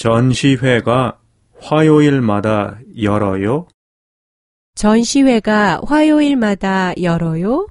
전시회가 화요일마다 열어요? 전시회가 화요일마다 열어요?